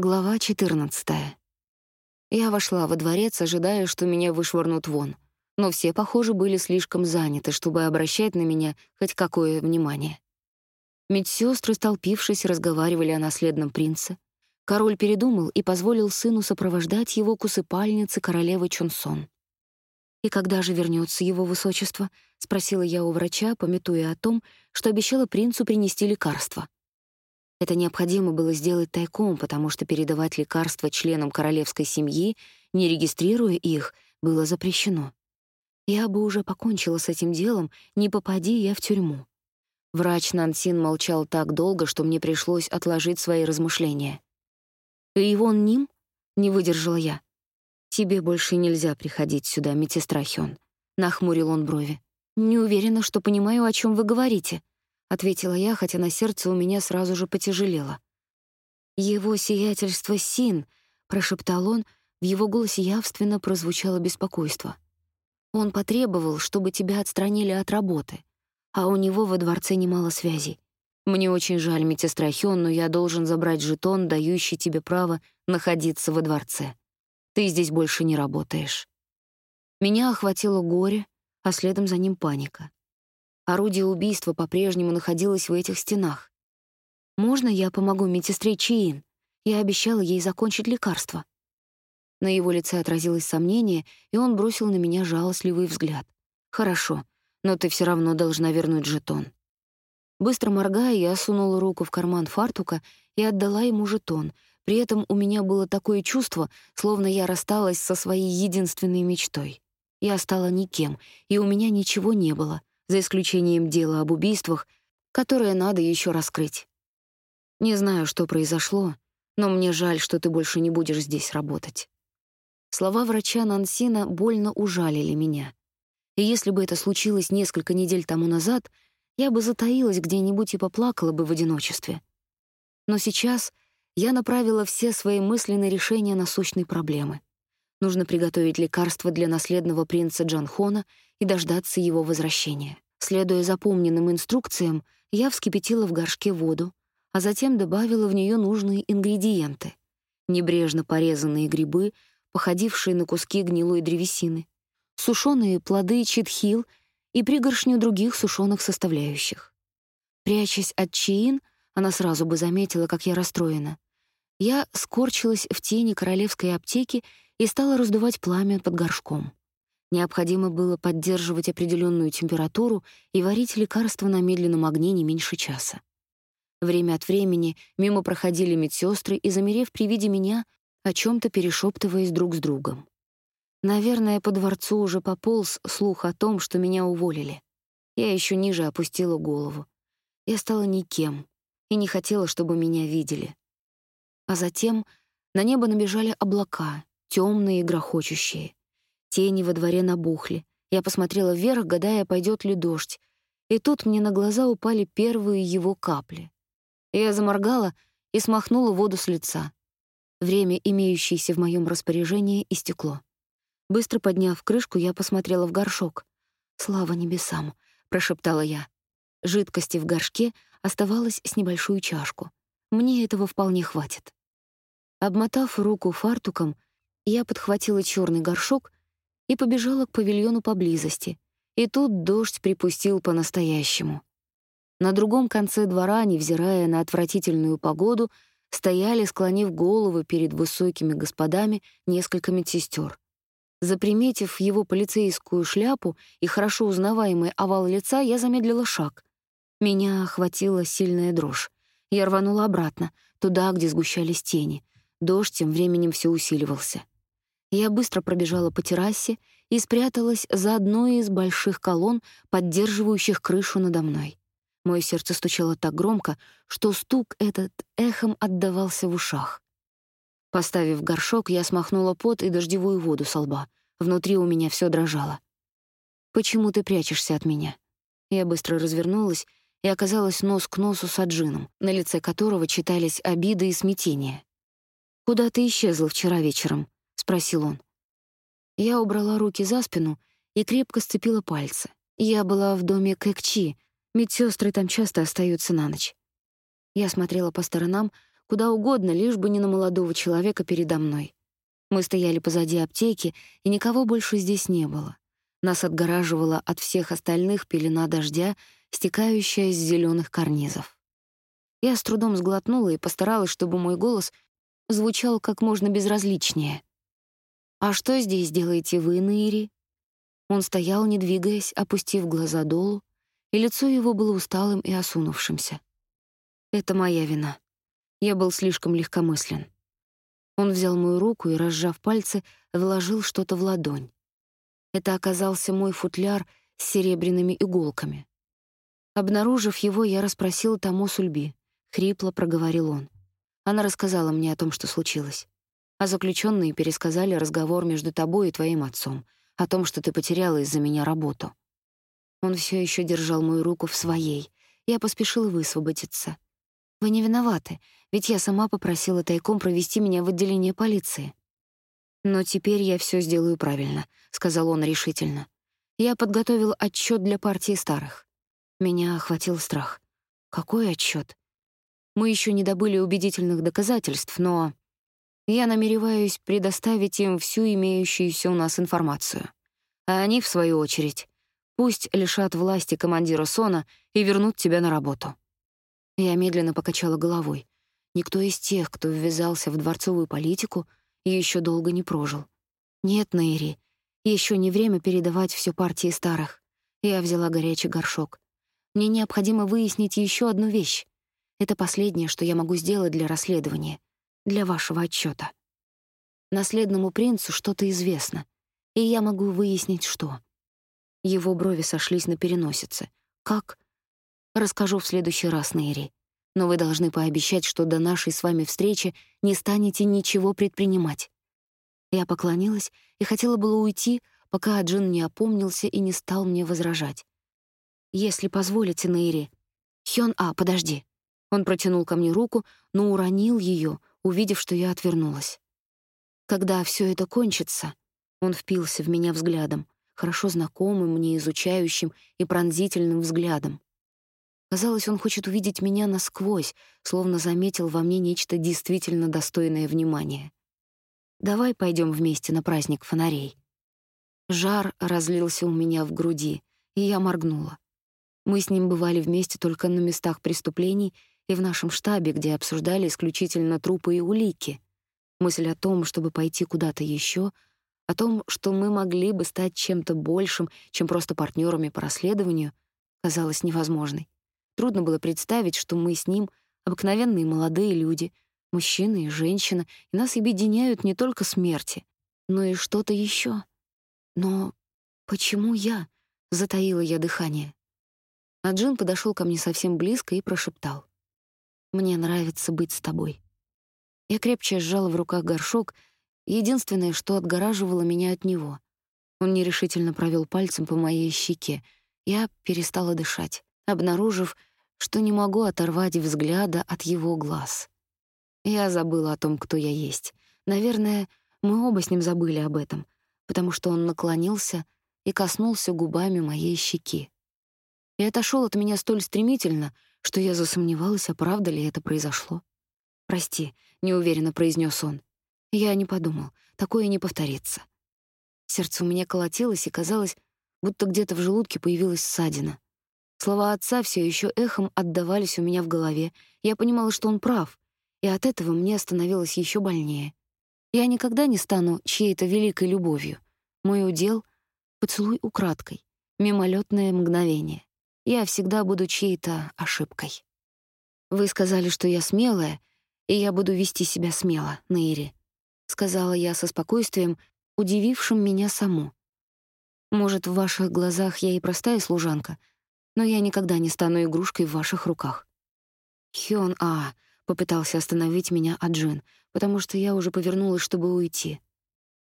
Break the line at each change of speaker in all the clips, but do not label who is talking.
Глава 14. Я вошла во дворец, ожидая, что меня вышвырнут вон, но все, похоже, были слишком заняты, чтобы обращать на меня хоть какое внимание. Медсёстры, столпившись, разговаривали о наследном принце. Король передумал и позволил сыну сопровождать его к усыпальнице королевы Чунсон. «И когда же вернется его высочество?» — спросила я у врача, пометуя о том, что обещала принцу принести лекарство. Это необходимо было сделать тайком, потому что передавать лекарства членам королевской семьи, не регистрируя их, было запрещено. Я бы уже покончила с этим делом, не попади я в тюрьму. Врач Нансин молчал так долго, что мне пришлось отложить свои размышления. «Ивон Ним?» — не выдержала я. «Тебе больше нельзя приходить сюда, медсестра Хён», — нахмурил он брови. «Не уверена, что понимаю, о чем вы говорите», — ответила я, хотя на сердце у меня сразу же потяжелело. «Его сиятельство Син», — прошептал он, в его голосе явственно прозвучало беспокойство. «Он потребовал, чтобы тебя отстранили от работы, а у него во дворце немало связей. Мне очень жаль, медсестра Хён, но я должен забрать жетон, дающий тебе право находиться во дворце. Ты здесь больше не работаешь». Меня охватило горе, а следом за ним паника. Орудие убийства по-прежнему находилось в этих стенах. «Можно я помогу медсестре Чиин? Я обещала ей закончить лекарство». На его лице отразилось сомнение, и он бросил на меня жалостливый взгляд. «Хорошо, но ты все равно должна вернуть жетон». Быстро моргая, я сунула руку в карман фартука и отдала ему жетон. При этом у меня было такое чувство, словно я рассталась со своей единственной мечтой. Я стала никем, и у меня ничего не было, за исключением дела об убийствах, которое надо еще раскрыть. Не знаю, что произошло, но мне жаль, что ты больше не будешь здесь работать. Слова врача Нансина больно ужалили меня. И если бы это случилось несколько недель тому назад, я бы затаилась где-нибудь и поплакала бы в одиночестве. Но сейчас я направила все свои мысли на решение насущной проблемы. Нужно приготовить лекарство для наследного принца Джанхона и дождаться его возвращения. Следуя запомненным инструкциям, я вскипятила в горшке воду, а затем добавила в нее нужные ингредиенты. Небрежно порезанные грибы, походившие на куски гнилой древесины, сушеные плоды читхил и пригоршню других сушеных составляющих. Прячась от Чиин, она сразу бы заметила, как я расстроена. Я скорчилась в тени королевской аптеки и стала раздувать пламя под горшком. Необходимо было поддерживать определенную температуру и варить лекарство на медленном огне не меньше часа. Время от времени мимо проходили медсестры и, замерев при виде меня, о чем то перешептываясь друг с другом. Наверное, по дворцу уже пополз слух о том, что меня уволили. Я еще ниже опустила голову. Я стала никем и не хотела, чтобы меня видели. А затем на небо набежали облака, темные и грохочущие. Тени во дворе набухли. Я посмотрела вверх, гадая, пойдет ли дождь. И тут мне на глаза упали первые его капли. Я заморгала и смахнула воду с лица. Время, имеющееся в моем распоряжении, истекло. Быстро подняв крышку, я посмотрела в горшок. «Слава небесам!» — прошептала я. Жидкости в горшке оставалось с небольшую чашку. Мне этого вполне хватит. Обмотав руку фартуком, я подхватила черный горшок и побежала к павильону поблизости. И тут дождь припустил по-настоящему. На другом конце двора, невзирая на отвратительную погоду, стояли, склонив головы перед высокими господами, несколько медсестер. Заприметив его полицейскую шляпу и хорошо узнаваемый овал лица, я замедлила шаг. Меня охватила сильная дрожь. Я рванула обратно, туда, где сгущались тени. Дождь тем временем все усиливался. Я быстро пробежала по террасе и спряталась за одной из больших колонн, поддерживающих крышу надо мной. Мое сердце стучало так громко, что стук этот эхом отдавался в ушах. Поставив горшок, я смахнула пот и дождевую воду со лба. Внутри у меня все дрожало. «Почему ты прячешься от меня?» Я быстро развернулась и оказалась нос к носу с Аджином, на лице которого читались обиды и смятение. «Куда ты исчезла вчера вечером?» — спросил он. Я убрала руки за спину и крепко сцепила пальцы. Я была в доме Кэкчи, медсестры там часто остаются на ночь. Я смотрела по сторонам, Куда угодно, лишь бы не на молодого человека передо мной. Мы стояли позади аптеки, и никого больше здесь не было. Нас отгораживала от всех остальных пелена дождя, стекающая с зеленых карнизов. Я с трудом сглотнула и постаралась, чтобы мой голос звучал как можно безразличнее. «А что здесь делаете вы, Наири?» Он стоял, не двигаясь, опустив глаза долу, и лицо его было усталым и осунувшимся. «Это моя вина. Я был слишком легкомыслен». Он взял мою руку и, разжав пальцы, вложил что-то в ладонь. Это оказался мой футляр с серебряными иголками. Обнаружив его, я расспросил Тамо Сульби. Хрипло проговорил он. Она рассказала мне о том, что случилось. А заключенные пересказали разговор между тобой и твоим отцом, о том, что ты потеряла из-за меня работу. Он все еще держал мою руку в своей. Я поспешила высвободиться. Вы не виноваты, ведь я сама попросила тайком провести меня в отделение полиции. Но теперь я все сделаю правильно, сказал он решительно. Я подготовил отчет для партии старых. Меня охватил страх. Какой отчет? Мы еще не добыли убедительных доказательств, но я намереваюсь предоставить им всю имеющуюся у нас информацию. А они, в свою очередь, пусть лишат власти командира Сона и вернут тебя на работу. Я медленно покачала головой. Никто из тех, кто ввязался в дворцовую политику, еще долго не прожил. Нет, Нейри, еще не время передавать все партии старых. Я взяла горячий горшок. Мне необходимо выяснить еще одну вещь. Это последнее, что я могу сделать для расследования, для вашего отчета. Наследному принцу что-то известно, и я могу выяснить, что. Его брови сошлись на переносице. Как? Расскажу в следующий раз, Нейри. Но вы должны пообещать, что до нашей с вами встречи не станете ничего предпринимать. Я поклонилась и хотела было уйти, пока Аджин не опомнился и не стал мне возражать. «Если позволите, Нейри...» «Хён, а, подожди. Он протянул ко мне руку, но уронил ее, увидев, что я отвернулась. Когда все это кончится, он впился в меня взглядом, хорошо знакомым мне изучающим и пронзительным взглядом. Казалось, он хочет увидеть меня насквозь, словно заметил во мне нечто действительно достойное внимания. Давай пойдем вместе на праздник фонарей. Жар разлился у меня в груди, и я моргнула. Мы с ним бывали вместе только на местах преступлений и в нашем штабе, где обсуждали исключительно трупы и улики. Мысль о том, чтобы пойти куда-то еще, о том, что мы могли бы стать чем-то большим, чем просто партнерами по расследованию, казалась невозможной. Трудно было представить, что мы с ним обыкновенные молодые люди, мужчина и женщина, и нас объединяют не только смерти, но и что-то еще. Но почему я? Затаила я дыхание. А Джин подошел ко мне совсем близко и прошептал: мне нравится быть с тобой. Я крепче сжала в руках горшок, единственное, что отгораживало меня от него. Он нерешительно провел пальцем по моей щеке. Я перестала дышать, обнаружив, что не могу оторвать взгляда от его глаз. Я забыла о том, кто я есть. Наверное, мы оба с ним забыли об этом, потому что он наклонился и коснулся губами моей щеки. И отошел от меня столь стремительно, что я засомневалась, а правда ли это произошло. «Прости», — неуверенно произнес он. Я не подумал, такое не повторится. Сердце у меня колотилось, и казалось, будто где-то в желудке появилась ссадина. Слова отца все еще эхом отдавались у меня в голове. Я понимала, что он прав, и от этого мне становилось еще больнее. Я никогда не стану чьей-то великой любовью. Мой удел — поцелуй украдкой, мимолетное мгновение я всегда буду чьей-то ошибкой. Вы сказали, что я смелая, и я буду вести себя смело, Нейри, сказала я со спокойствием, удивившим меня саму. Может, в ваших глазах я и простая служанка, но я никогда не стану игрушкой в ваших руках. Хён А попытался остановить меня Аджин, потому что я уже повернулась, чтобы уйти.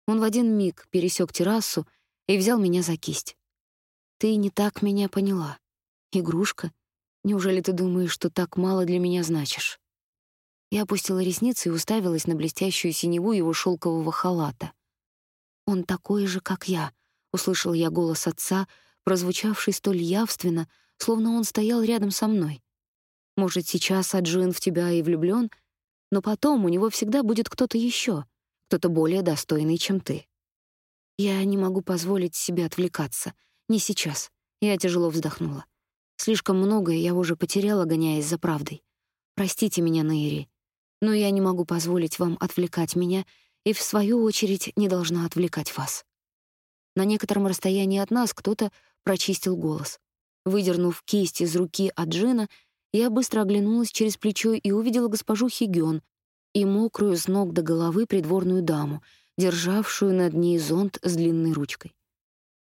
Он в один миг пересек террасу и взял меня за кисть. Ты не так меня поняла. Игрушка? Неужели ты думаешь, что так мало для меня значишь? Я опустила ресницы и уставилась на блестящую синеву его шелкового халата. Он такой же, как я, услышал я голос отца, прозвучавший столь явственно, словно он стоял рядом со мной. Может, сейчас Аджин в тебя и влюблён, Но потом у него всегда будет кто-то еще, кто-то более достойный, чем ты. Я не могу позволить себе отвлекаться. Не сейчас. Я тяжело вздохнула. Слишком многое я уже потеряла, гоняясь за правдой. Простите меня, Наири, но я не могу позволить вам отвлекать меня и, в свою очередь, не должна отвлекать вас. На некотором расстоянии от нас кто-то прочистил голос. Выдернув кисть из руки Аджина, я быстро оглянулась через плечо и увидела госпожу Хигён и мокрую с ног до головы придворную даму, державшую над ней зонт с длинной ручкой.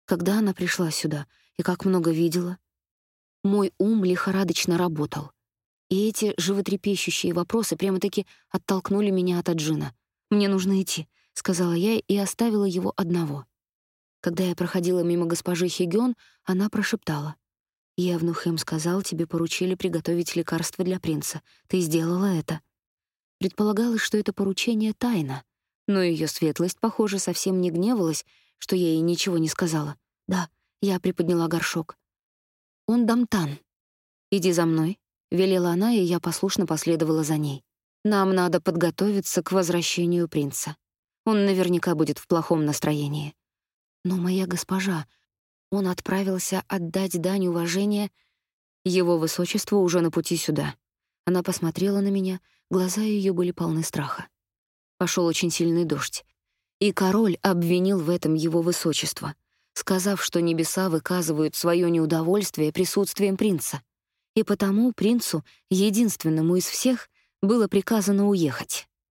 Когда она пришла сюда и как много видела, мой ум лихорадочно работал. И эти животрепещущие вопросы прямо-таки оттолкнули меня от Аджина. «Мне нужно идти», — сказала я и оставила его одного. Когда я проходила мимо госпожи Хигён, она прошептала. «Евнух им сказал, тебе поручили приготовить лекарство для принца. Ты сделала это». Предполагалось, что это поручение тайна, но ее светлость, похоже, совсем не гневалась, что я ей ничего не сказала. «Да», — я приподняла горшок. «Он дамтан. Иди за мной», — велела она, и я послушно последовала за ней. «Нам надо подготовиться к возвращению принца. Он наверняка будет в плохом настроении». Но моя госпожа, он отправился отдать дань уважения его высочеству уже на пути сюда. Она посмотрела на меня, глаза ее были полны страха. Пошел очень сильный дождь, и король обвинил в этом его высочество, сказав, что небеса выказывают свое неудовольствие присутствием принца, и потому принцу, единственному из всех, было приказано уехать.